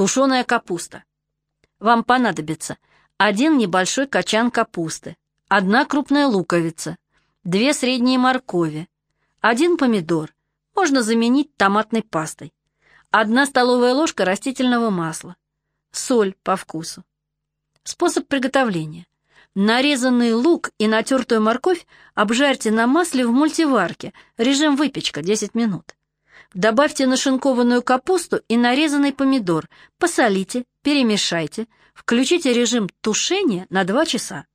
Тушеная капуста. Вам понадобится один небольшой качан капусты, одна крупная луковица, две средние моркови, один помидор, можно заменить томатной пастой, одна столовая ложка растительного масла, соль по вкусу. Способ приготовления. Нарезанный лук и натертую морковь обжарьте на масле в мультиварке, режим выпечка 10 минут. Добавьте нашинкованную капусту и нарезанный помидор, посолите, перемешайте, включите режим тушения на 2 часа.